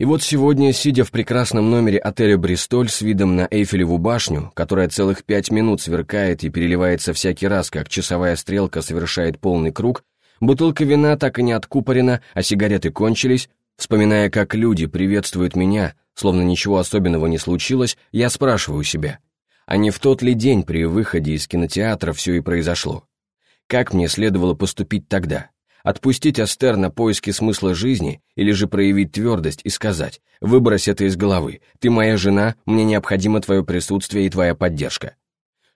И вот сегодня, сидя в прекрасном номере отеля «Бристоль» с видом на Эйфелеву башню, которая целых пять минут сверкает и переливается всякий раз, как часовая стрелка совершает полный круг, бутылка вина так и не откупорена, а сигареты кончились, вспоминая, как люди приветствуют меня, словно ничего особенного не случилось, я спрашиваю себя, а не в тот ли день при выходе из кинотеатра все и произошло? Как мне следовало поступить тогда? Отпустить Астер на поиски смысла жизни или же проявить твердость и сказать «Выбрось это из головы, ты моя жена, мне необходимо твое присутствие и твоя поддержка».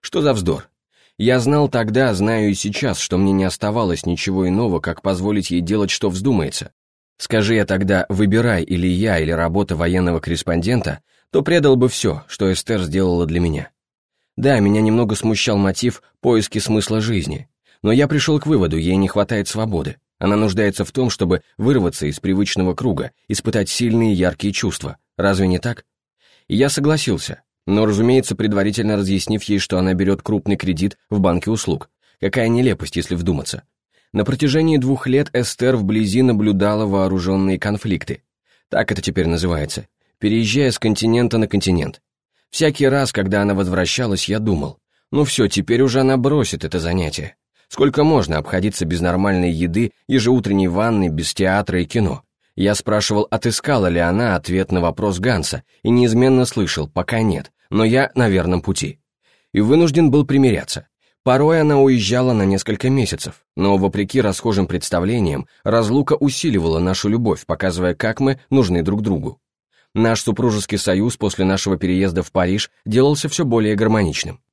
Что за вздор? Я знал тогда, знаю и сейчас, что мне не оставалось ничего иного, как позволить ей делать, что вздумается. Скажи я тогда «выбирай или я, или работа военного корреспондента», то предал бы все, что Эстер сделала для меня. Да, меня немного смущал мотив поиски смысла жизни, но я пришел к выводу, ей не хватает свободы. Она нуждается в том, чтобы вырваться из привычного круга, испытать сильные яркие чувства. Разве не так? И я согласился, но, разумеется, предварительно разъяснив ей, что она берет крупный кредит в банке услуг. Какая нелепость, если вдуматься. На протяжении двух лет Эстер вблизи наблюдала вооруженные конфликты. Так это теперь называется. Переезжая с континента на континент. Всякий раз, когда она возвращалась, я думал, ну все, теперь уже она бросит это занятие. Сколько можно обходиться без нормальной еды, ежеутренней ванны, без театра и кино? Я спрашивал, отыскала ли она ответ на вопрос Ганса, и неизменно слышал, пока нет, но я на верном пути. И вынужден был примиряться. Порой она уезжала на несколько месяцев, но, вопреки расхожим представлениям, разлука усиливала нашу любовь, показывая, как мы нужны друг другу. Наш супружеский союз после нашего переезда в Париж делался все более гармоничным.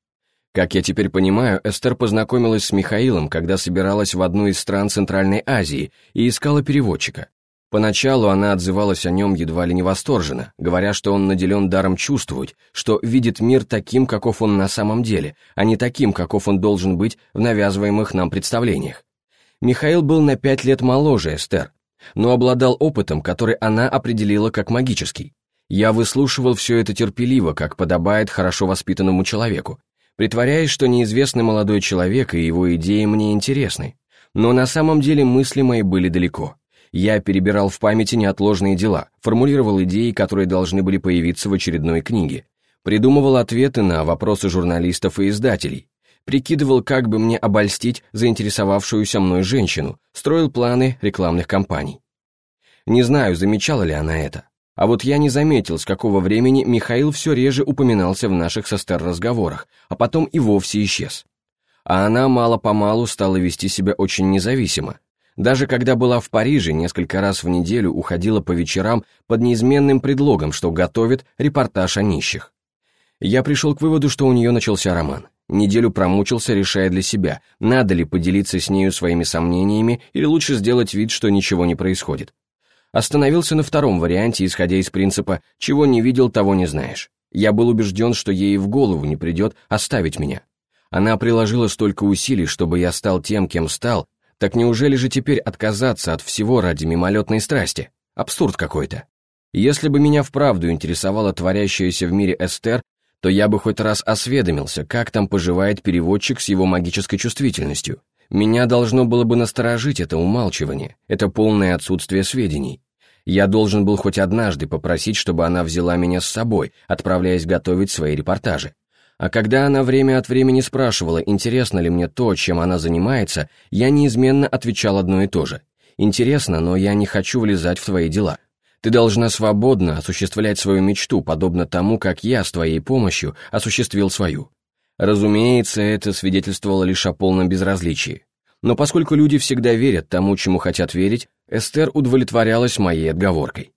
Как я теперь понимаю, Эстер познакомилась с Михаилом, когда собиралась в одну из стран Центральной Азии и искала переводчика. Поначалу она отзывалась о нем едва ли не восторженно, говоря, что он наделен даром чувствовать, что видит мир таким, каков он на самом деле, а не таким, каков он должен быть в навязываемых нам представлениях. Михаил был на пять лет моложе Эстер, но обладал опытом, который она определила как магический. Я выслушивал все это терпеливо, как подобает хорошо воспитанному человеку, притворяясь, что неизвестный молодой человек и его идеи мне интересны. Но на самом деле мысли мои были далеко. Я перебирал в памяти неотложные дела, формулировал идеи, которые должны были появиться в очередной книге, придумывал ответы на вопросы журналистов и издателей, прикидывал, как бы мне обольстить заинтересовавшуюся мной женщину, строил планы рекламных кампаний. Не знаю, замечала ли она это. А вот я не заметил, с какого времени Михаил все реже упоминался в наших со Стер разговорах, а потом и вовсе исчез. А она мало-помалу стала вести себя очень независимо. Даже когда была в Париже, несколько раз в неделю уходила по вечерам под неизменным предлогом, что готовит репортаж о нищих. Я пришел к выводу, что у нее начался роман. Неделю промучился, решая для себя, надо ли поделиться с нею своими сомнениями или лучше сделать вид, что ничего не происходит. Остановился на втором варианте, исходя из принципа «чего не видел, того не знаешь». Я был убежден, что ей в голову не придет оставить меня. Она приложила столько усилий, чтобы я стал тем, кем стал, так неужели же теперь отказаться от всего ради мимолетной страсти? Абсурд какой-то. Если бы меня вправду интересовало творящееся в мире Эстер, то я бы хоть раз осведомился, как там поживает переводчик с его магической чувствительностью. Меня должно было бы насторожить это умалчивание, это полное отсутствие сведений. Я должен был хоть однажды попросить, чтобы она взяла меня с собой, отправляясь готовить свои репортажи. А когда она время от времени спрашивала, интересно ли мне то, чем она занимается, я неизменно отвечал одно и то же. «Интересно, но я не хочу влезать в твои дела. Ты должна свободно осуществлять свою мечту, подобно тому, как я с твоей помощью осуществил свою. Разумеется, это свидетельствовало лишь о полном безразличии. Но поскольку люди всегда верят тому, чему хотят верить, Эстер удовлетворялась моей отговоркой.